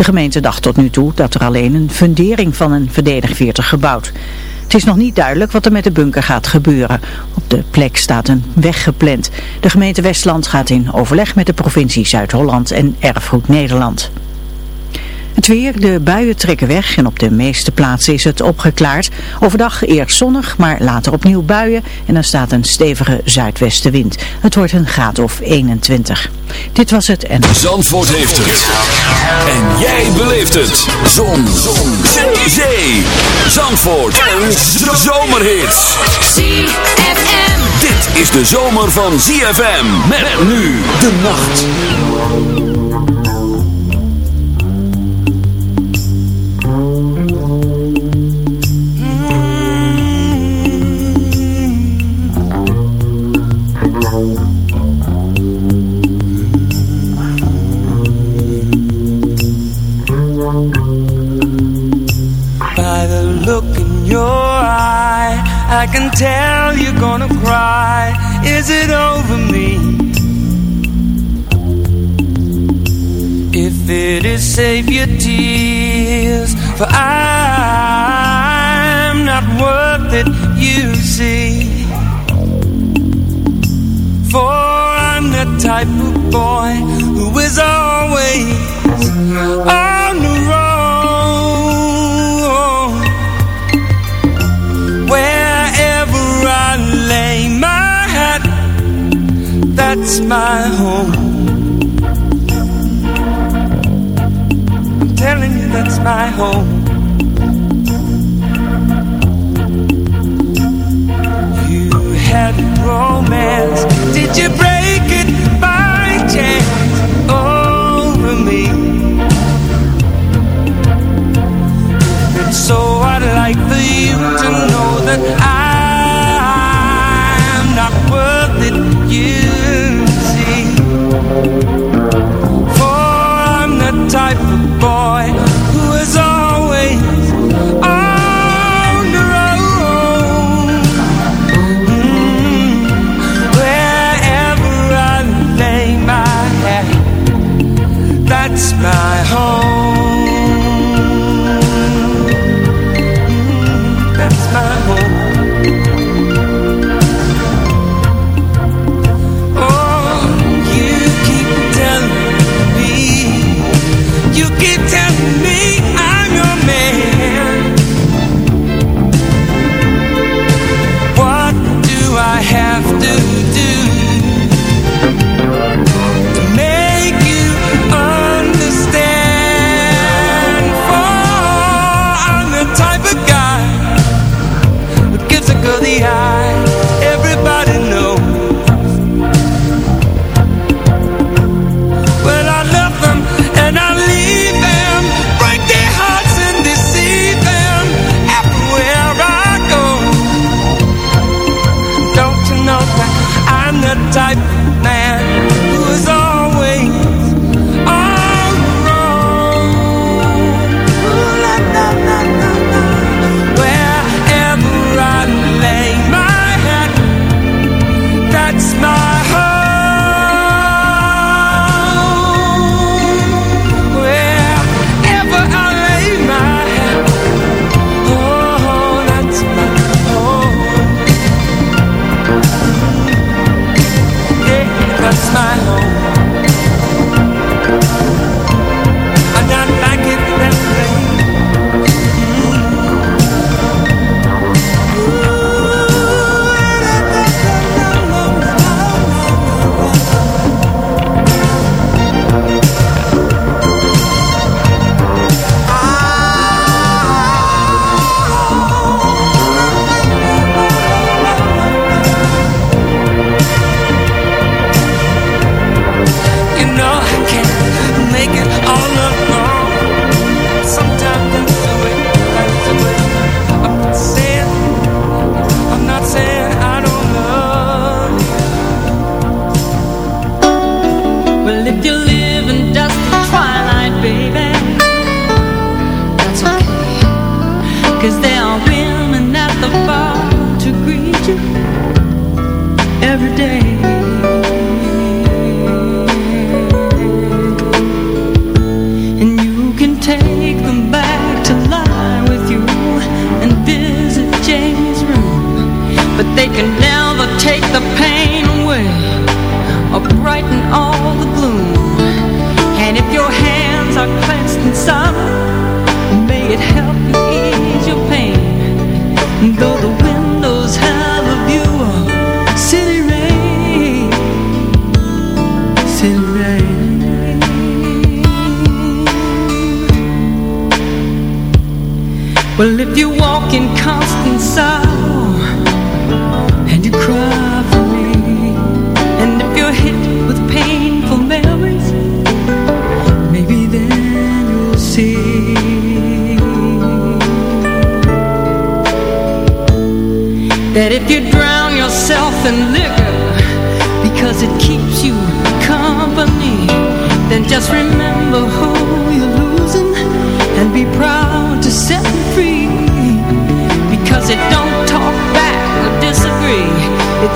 De gemeente dacht tot nu toe dat er alleen een fundering van een verdedigveertig gebouwd. Het is nog niet duidelijk wat er met de bunker gaat gebeuren. Op de plek staat een weg gepland. De gemeente Westland gaat in overleg met de provincie Zuid-Holland en Erfgoed Nederland. Het weer, de buien trekken weg en op de meeste plaatsen is het opgeklaard. Overdag eerst zonnig, maar later opnieuw buien en dan staat een stevige zuidwestenwind. Het wordt een graad of 21. Dit was het en... Zandvoort heeft het. En jij beleeft het. Zon. Zon. Zee. Zandvoort. En zomerhits. ZFM. Dit is de zomer van ZFM. Met nu de nacht. I look in your eye I can tell you're gonna cry Is it over me? If it is, save your tears For I'm not worth it, you see For I'm the type of boy Who is always on the road. Wherever I lay my hat, that's my home. I'm telling you, that's my home.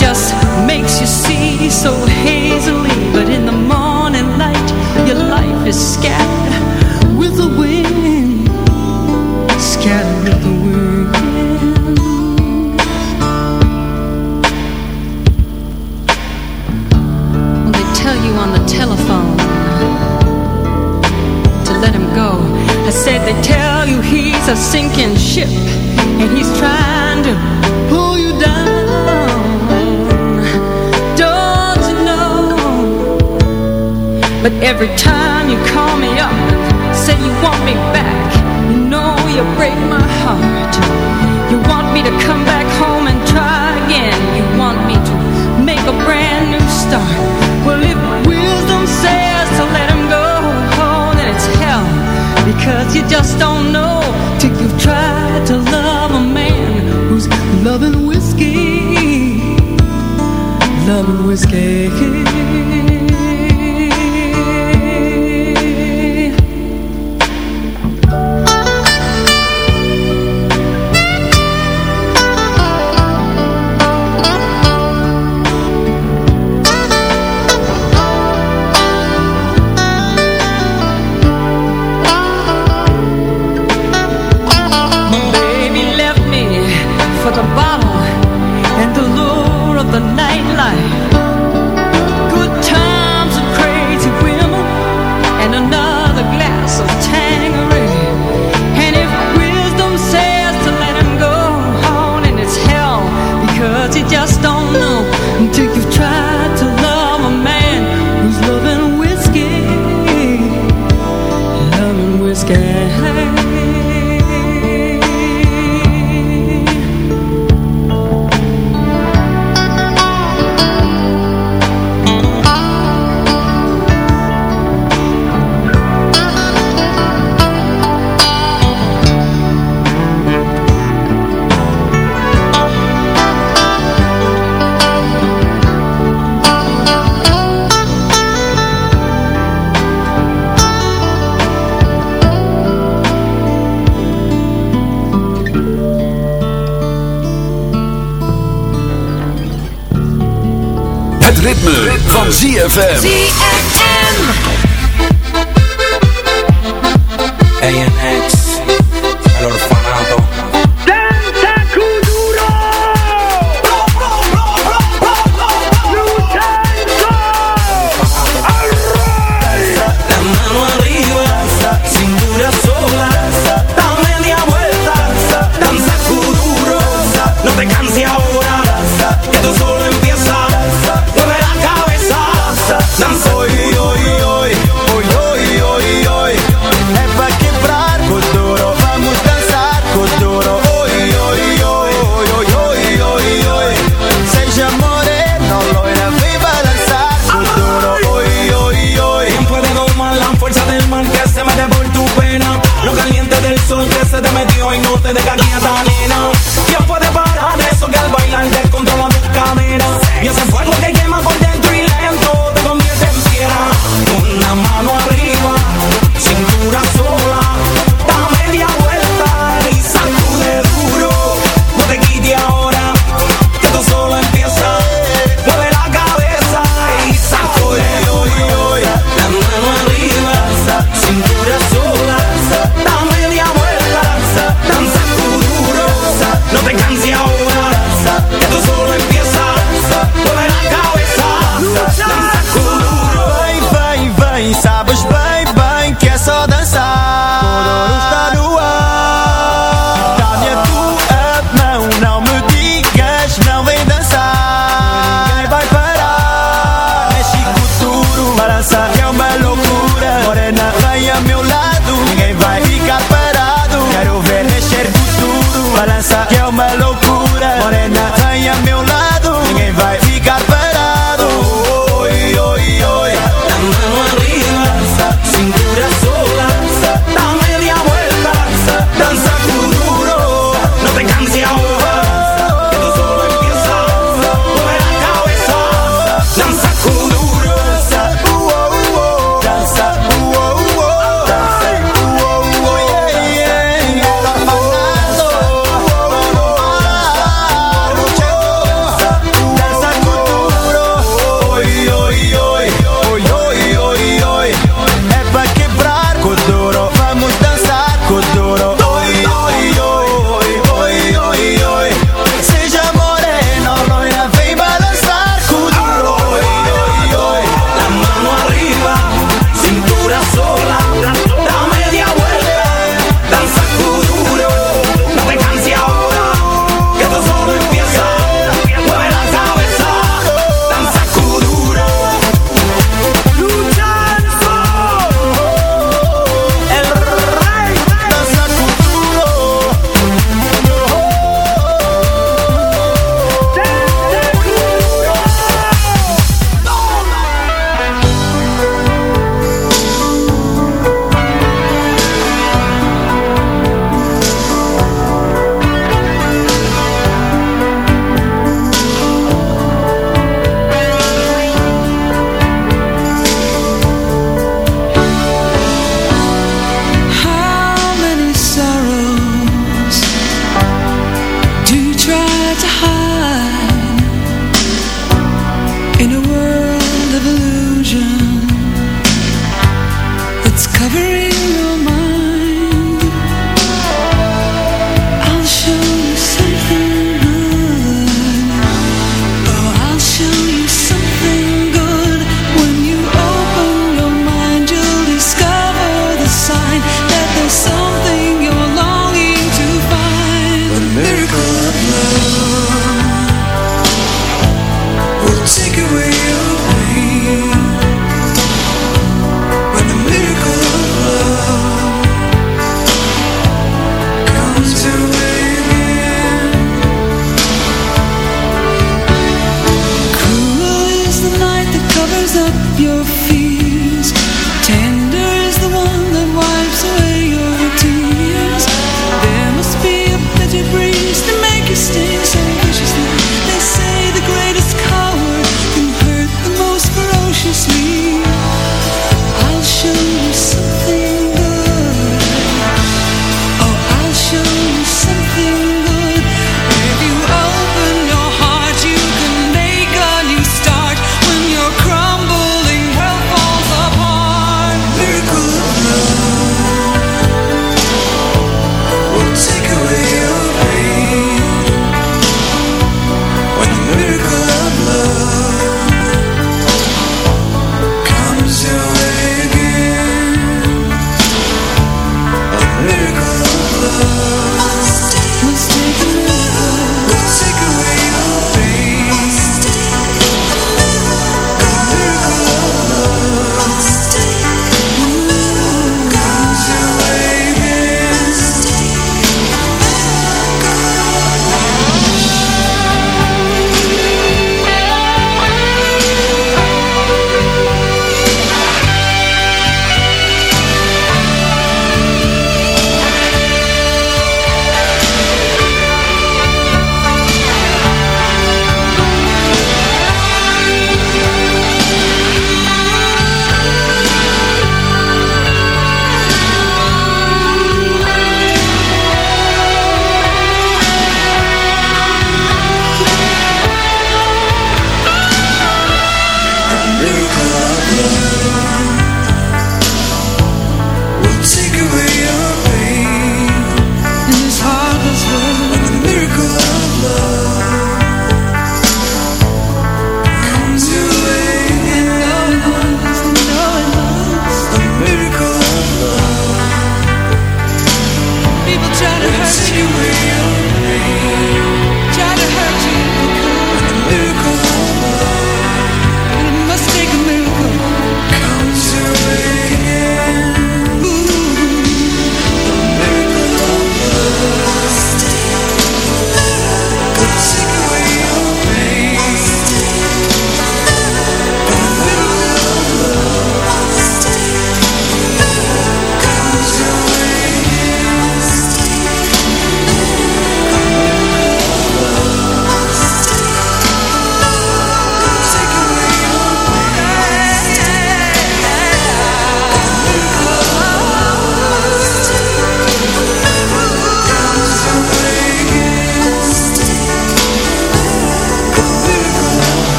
Just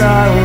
desire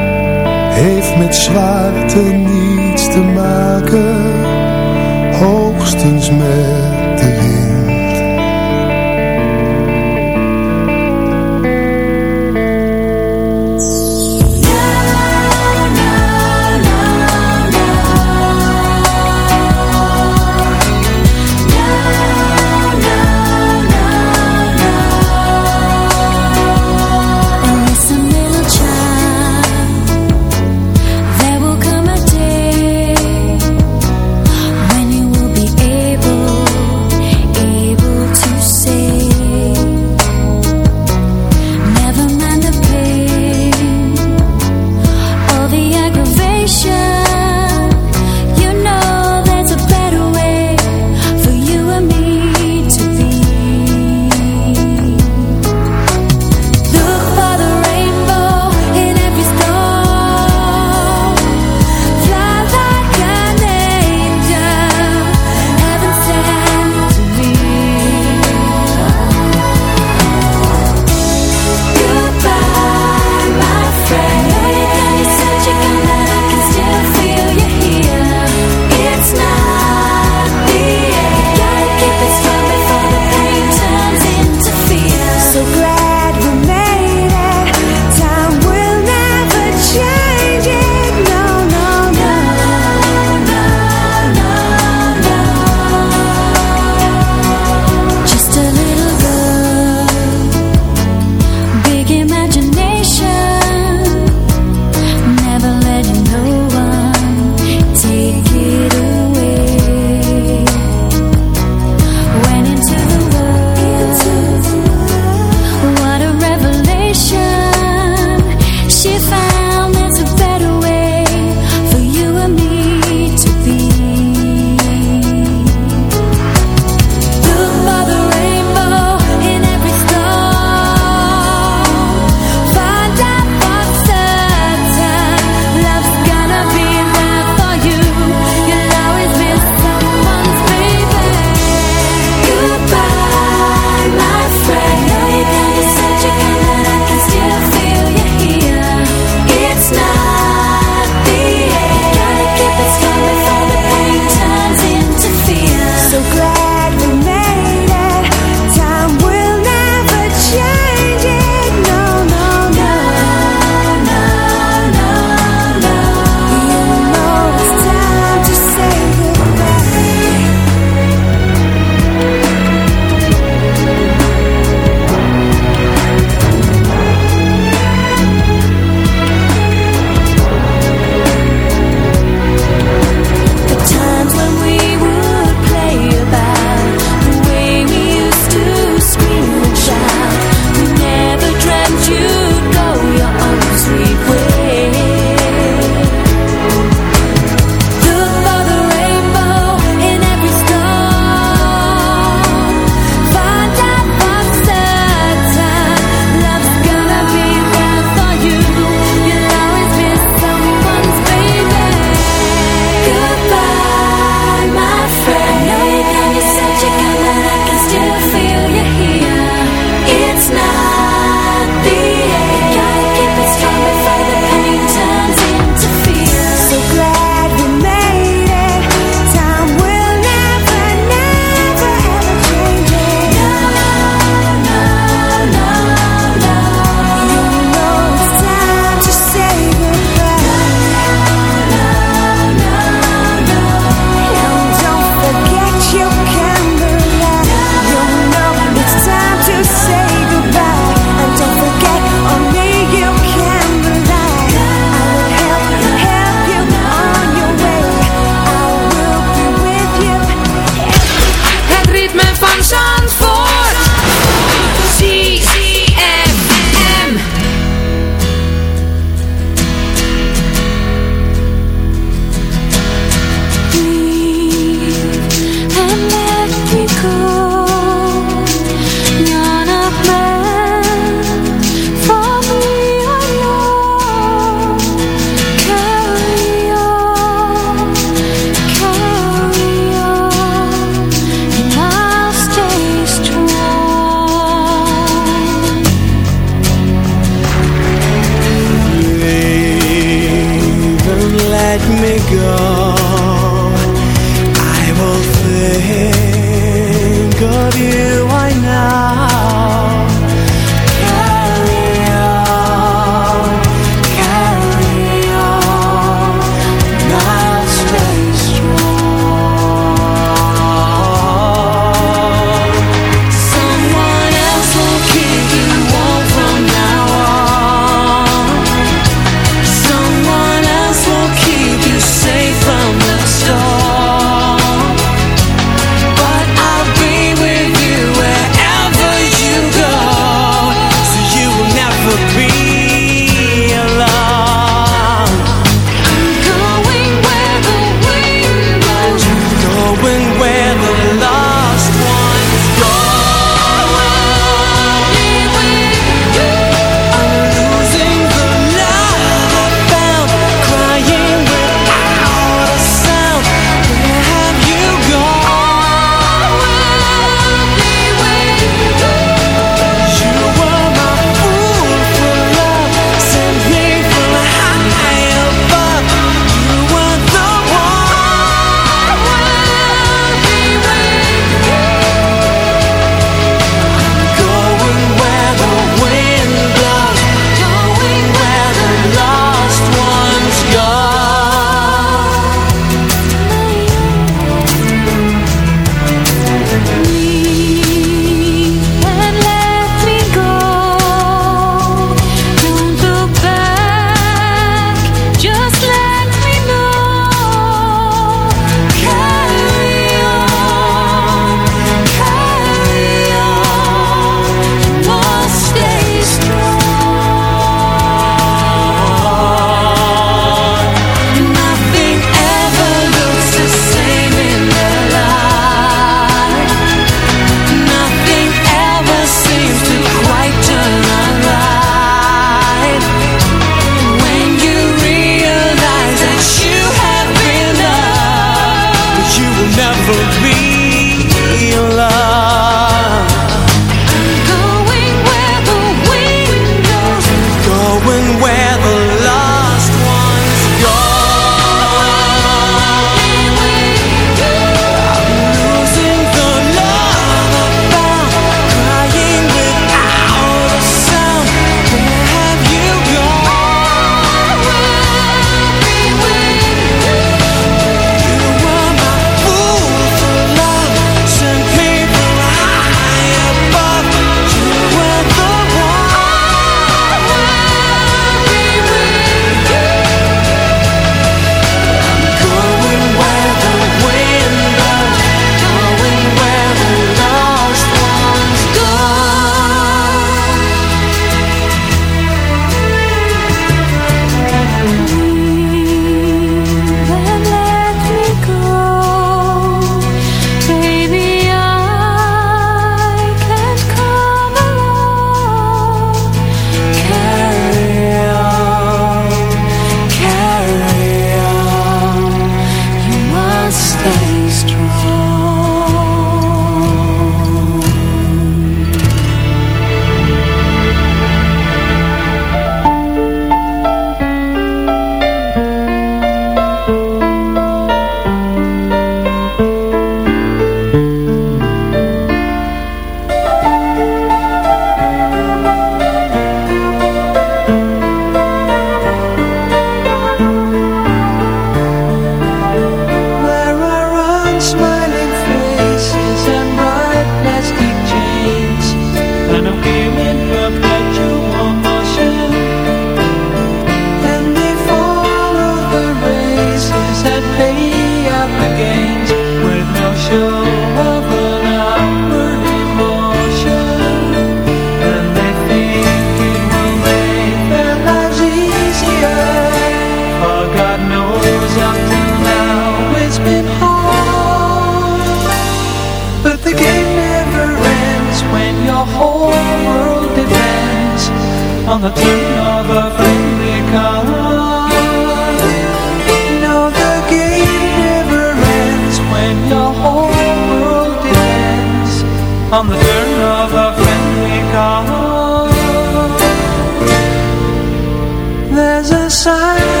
There's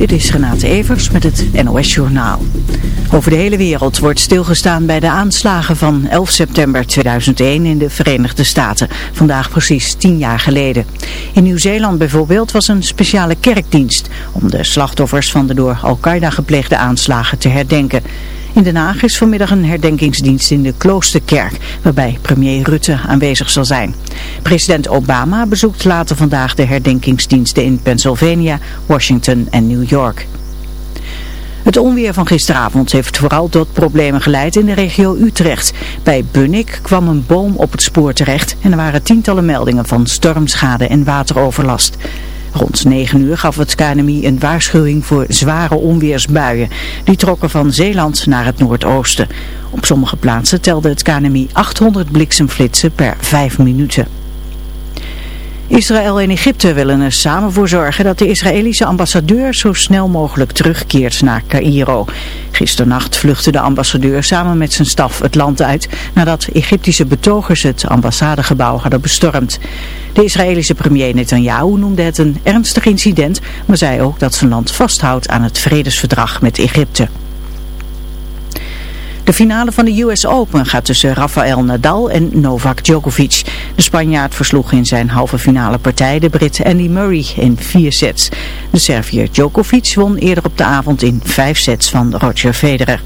Dit is Renate Evers met het NOS Journaal. Over de hele wereld wordt stilgestaan bij de aanslagen van 11 september 2001 in de Verenigde Staten. Vandaag precies tien jaar geleden. In Nieuw-Zeeland bijvoorbeeld was een speciale kerkdienst om de slachtoffers van de door Al-Qaeda gepleegde aanslagen te herdenken. In Den Haag is vanmiddag een herdenkingsdienst in de Kloosterkerk, waarbij premier Rutte aanwezig zal zijn. President Obama bezoekt later vandaag de herdenkingsdiensten in Pennsylvania, Washington en New York. Het onweer van gisteravond heeft vooral tot problemen geleid in de regio Utrecht. Bij Bunnik kwam een boom op het spoor terecht en er waren tientallen meldingen van stormschade en wateroverlast. Rond 9 uur gaf het KNMI een waarschuwing voor zware onweersbuien. Die trokken van Zeeland naar het noordoosten. Op sommige plaatsen telde het KNMI 800 bliksemflitsen per 5 minuten. Israël en Egypte willen er samen voor zorgen dat de Israëlische ambassadeur zo snel mogelijk terugkeert naar Cairo. Gisternacht vluchtte de ambassadeur samen met zijn staf het land uit nadat Egyptische betogers het ambassadegebouw hadden bestormd. De Israëlische premier Netanyahu noemde het een ernstig incident, maar zei ook dat zijn land vasthoudt aan het vredesverdrag met Egypte. De finale van de US Open gaat tussen Rafael Nadal en Novak Djokovic. De Spanjaard versloeg in zijn halve finale partij de Brit Andy Murray in vier sets. De Serviër Djokovic won eerder op de avond in vijf sets van Roger Federer.